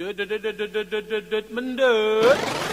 Dut, dut, dut, dut, dut, dut, dut, dut, dut.